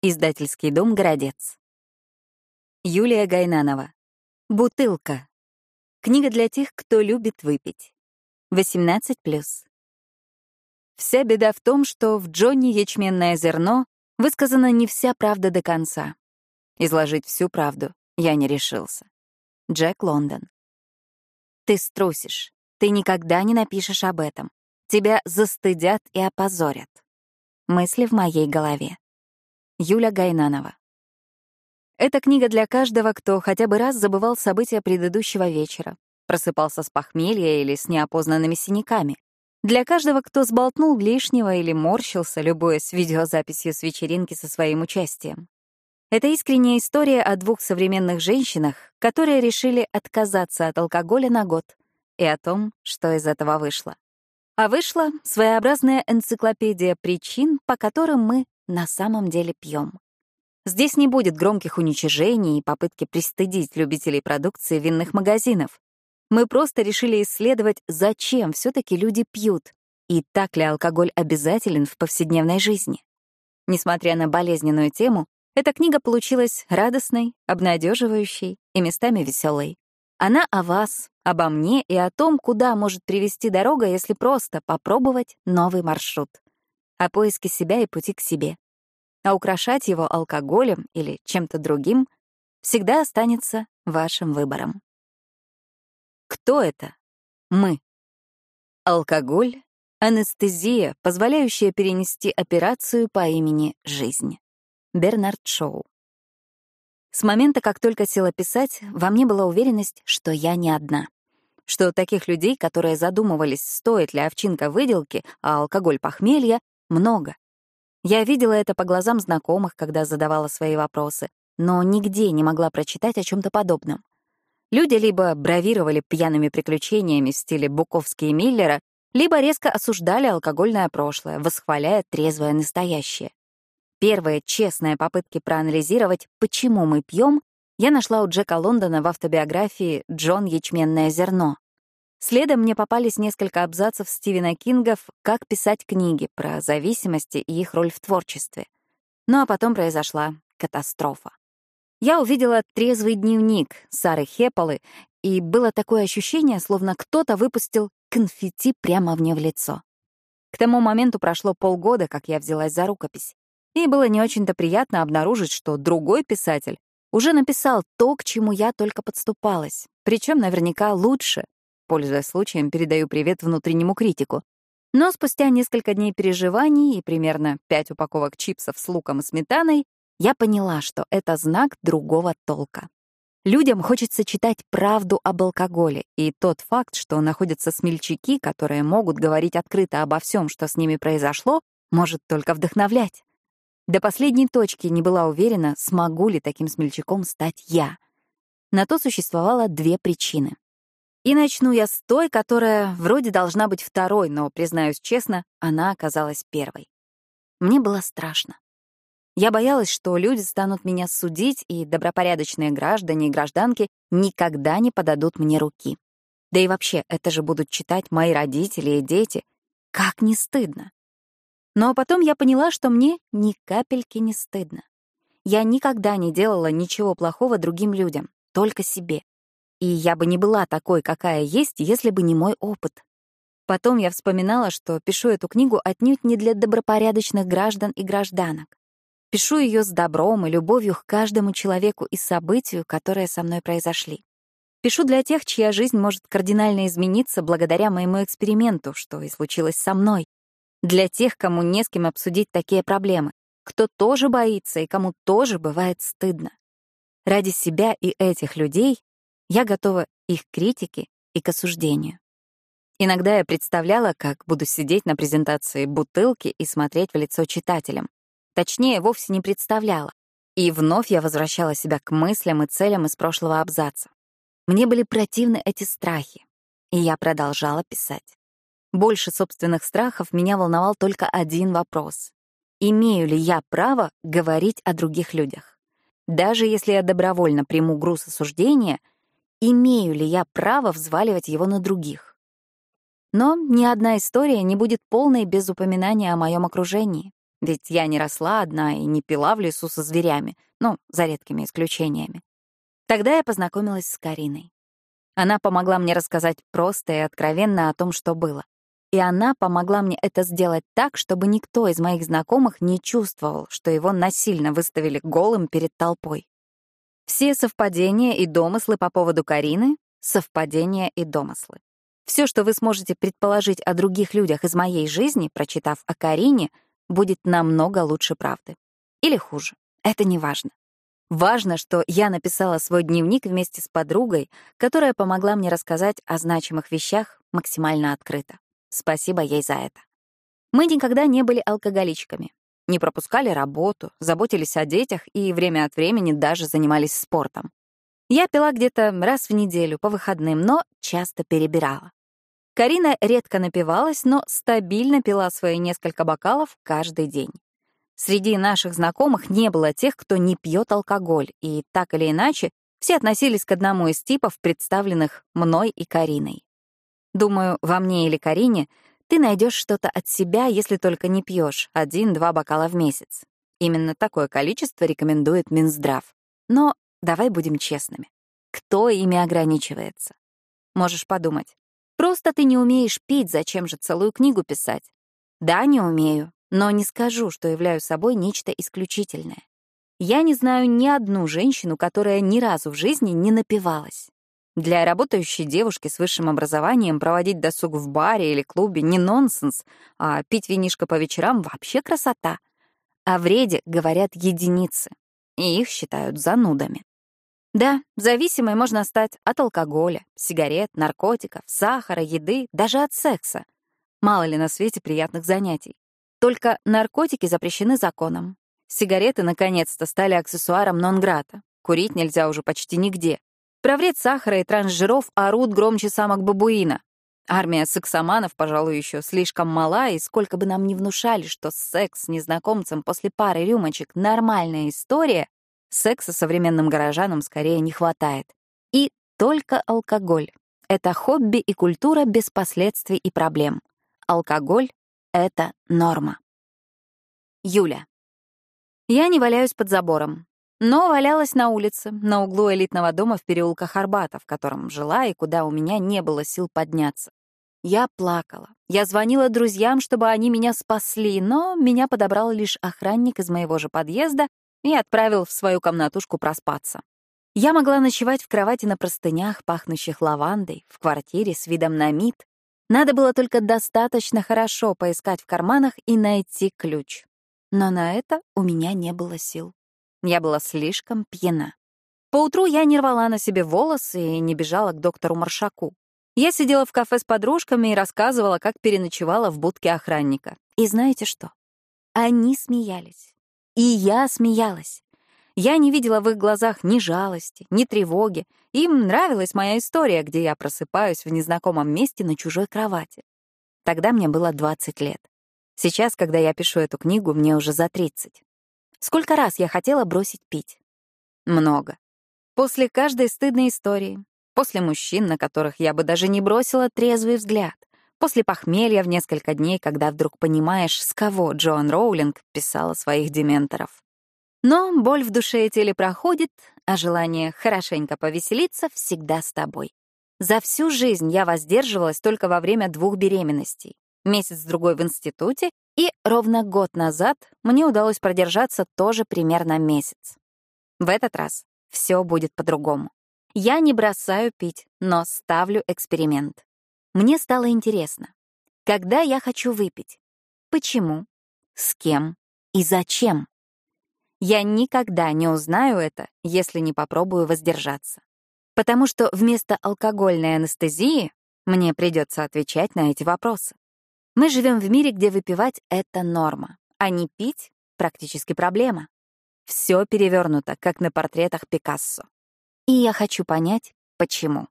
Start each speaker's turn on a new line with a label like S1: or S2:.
S1: Издательский дом «Городец». Юлия Гайнанова. «Бутылка». Книга для тех, кто любит выпить. 18+. Вся беда в том, что в Джонни ячменное зерно высказана не вся правда до конца. Изложить всю правду я не решился. Джек Лондон. Ты струсишь. Ты никогда не напишешь об этом. Тебя застыдят и опозорят. Мысли в моей голове. Юля Гайнанова. Эта книга для каждого, кто хотя бы раз забывал события предыдущего вечера, просыпался с похмелья или с неопознанными синяками. Для каждого, кто сболтнул лишнего или морщился, любуясь видеозаписью с вечеринки со своим участием. Это искренняя история о двух современных женщинах, которые решили отказаться от алкоголя на год, и о том, что из этого вышло. А вышла своеобразная энциклопедия причин, по которым мы на самом деле пьем. Здесь не будет громких уничижений и попытки пристыдить любителей продукции винных магазинов. Мы просто решили исследовать, зачем все-таки люди пьют и так ли алкоголь обязателен в повседневной жизни. Несмотря на болезненную тему, эта книга получилась радостной, обнадеживающей и местами веселой. Она о вас, обо мне и о том, куда может привести дорога, если просто попробовать новый маршрут о поиске себя и пути к себе. А украшать его алкоголем или чем-то другим всегда останется вашим выбором. Кто это? Мы. Алкоголь — анестезия, позволяющая перенести операцию по имени «Жизнь». Бернард Шоу. С момента, как только села писать, во мне была уверенность, что я не одна. Что таких людей, которые задумывались, стоит ли овчинка выделки, а алкоголь похмелья, много. Я видела это по глазам знакомых, когда задавала свои вопросы, но нигде не могла прочитать о чем то подобном. Люди либо бравировали пьяными приключениями в стиле Буковски и Миллера, либо резко осуждали алкогольное прошлое, восхваляя трезвое настоящее. Первые честные попытки проанализировать, почему мы пьем, я нашла у Джека Лондона в автобиографии «Джон Ячменное зерно». Следом мне попались несколько абзацев Стивена Кингов «Как писать книги» про зависимости и их роль в творчестве. Ну а потом произошла катастрофа. Я увидела трезвый дневник Сары Хепполы, и было такое ощущение, словно кто-то выпустил конфетти прямо мне в лицо. К тому моменту прошло полгода, как я взялась за рукопись, и было не очень-то приятно обнаружить, что другой писатель уже написал то, к чему я только подступалась, причем наверняка лучше, Пользуясь случаем, передаю привет внутреннему критику. Но спустя несколько дней переживаний и примерно пять упаковок чипсов с луком и сметаной, я поняла, что это знак другого толка. Людям хочется читать правду об алкоголе, и тот факт, что находятся смельчаки, которые могут говорить открыто обо всем, что с ними произошло, может только вдохновлять. До последней точки не была уверена, смогу ли таким смельчаком стать я. На то существовало две причины. И начну я с той, которая вроде должна быть второй, но, признаюсь честно, она оказалась первой. Мне было страшно. Я боялась, что люди станут меня судить, и добропорядочные граждане и гражданки никогда не подадут мне руки. Да и вообще, это же будут читать мои родители и дети. Как не стыдно. Но потом я поняла, что мне ни капельки не стыдно. Я никогда не делала ничего плохого другим людям, только себе. И я бы не была такой, какая есть, если бы не мой опыт. Потом я вспоминала, что пишу эту книгу отнюдь не для добропорядочных граждан и гражданок. Пишу ее с добром и любовью к каждому человеку и событию, которые со мной произошли. Пишу для тех, чья жизнь может кардинально измениться благодаря моему эксперименту, что и случилось со мной. Для тех, кому не с кем обсудить такие проблемы, кто тоже боится и кому тоже бывает стыдно. Ради себя и этих людей я готова их к критике и к осуждению. Иногда я представляла, как буду сидеть на презентации бутылки и смотреть в лицо читателям. Точнее, вовсе не представляла. И вновь я возвращала себя к мыслям и целям из прошлого абзаца. Мне были противны эти страхи, и я продолжала писать. Больше собственных страхов меня волновал только один вопрос. Имею ли я право говорить о других людях? Даже если я добровольно приму груз осуждения — имею ли я право взваливать его на других. Но ни одна история не будет полной без упоминания о моем окружении. ведь я не росла одна и не пила в лесу со зверями, ну, за редкими исключениями. Тогда я познакомилась с Кариной. Она помогла мне рассказать просто и откровенно о том, что было. И она помогла мне это сделать так, чтобы никто из моих знакомых не чувствовал, что его насильно выставили голым перед толпой. Все совпадения и домыслы по поводу Карины — совпадения и домыслы. Все, что вы сможете предположить о других людях из моей жизни, прочитав о Карине, будет намного лучше правды. Или хуже. Это не важно. Важно, что я написала свой дневник вместе с подругой, которая помогла мне рассказать о значимых вещах максимально открыто. Спасибо ей за это. Мы никогда не были алкоголичками. Не пропускали работу, заботились о детях и время от времени даже занимались спортом. Я пила где-то раз в неделю по выходным, но часто перебирала. Карина редко напивалась, но стабильно пила свои несколько бокалов каждый день. Среди наших знакомых не было тех, кто не пьет алкоголь, и так или иначе все относились к одному из типов, представленных мной и Кариной. Думаю, во мне или Карине ты найдешь что-то от себя, если только не пьешь один-два бокала в месяц. Именно такое количество рекомендует Минздрав. Но давай будем честными. Кто ими ограничивается? Можешь подумать, Просто ты не умеешь пить, зачем же целую книгу писать? Да, не умею, но не скажу, что являю собой нечто исключительное. Я не знаю ни одну женщину, которая ни разу в жизни не напивалась. Для работающей девушки с высшим образованием проводить досуг в баре или клубе не нонсенс, а пить винишко по вечерам вообще красота. О вреде говорят единицы, и их считают занудами. Да, зависимой можно стать от алкоголя, сигарет, наркотиков, сахара, еды, даже от секса. Мало ли на свете приятных занятий. Только наркотики запрещены законом. Сигареты, наконец-то, стали аксессуаром нон-грата. Курить нельзя уже почти нигде. Про вред сахара и трансжиров орут громче самок бабуина. Армия сексоманов, пожалуй, еще слишком мала, и сколько бы нам ни внушали, что секс с незнакомцем после пары рюмочек — нормальная история, Секса современным горожанам скорее не хватает. И только алкоголь. Это хобби и культура без последствий и проблем. Алкоголь — это норма. Юля. Я не валяюсь под забором, но валялась на улице, на углу элитного дома в переулках Арбата, в котором жила и куда у меня не было сил подняться. Я плакала. Я звонила друзьям, чтобы они меня спасли, но меня подобрал лишь охранник из моего же подъезда и отправил в свою комнатушку проспаться. Я могла ночевать в кровати на простынях, пахнущих лавандой, в квартире с видом на МИД. Надо было только достаточно хорошо поискать в карманах и найти ключ. Но на это у меня не было сил. Я была слишком пьяна. Поутру я не рвала на себе волосы и не бежала к доктору Маршаку. Я сидела в кафе с подружками и рассказывала, как переночевала в будке охранника. И знаете что? Они смеялись. И я смеялась. Я не видела в их глазах ни жалости, ни тревоги. Им нравилась моя история, где я просыпаюсь в незнакомом месте на чужой кровати. Тогда мне было 20 лет. Сейчас, когда я пишу эту книгу, мне уже за 30. Сколько раз я хотела бросить пить? Много. После каждой стыдной истории, после мужчин, на которых я бы даже не бросила трезвый взгляд, После похмелья в несколько дней, когда вдруг понимаешь, с кого Джоан Роулинг писала своих дементоров. Но боль в душе и теле проходит, а желание хорошенько повеселиться всегда с тобой. За всю жизнь я воздерживалась только во время двух беременностей. Месяц-другой в институте, и ровно год назад мне удалось продержаться тоже примерно месяц. В этот раз все будет по-другому. Я не бросаю пить, но ставлю эксперимент. Мне стало интересно, когда я хочу выпить, почему, с кем и зачем. Я никогда не узнаю это, если не попробую воздержаться. Потому что вместо алкогольной анестезии мне придется отвечать на эти вопросы. Мы живем в мире, где выпивать — это норма, а не пить — практически проблема. Все перевернуто, как на портретах Пикассо. И я хочу понять, почему.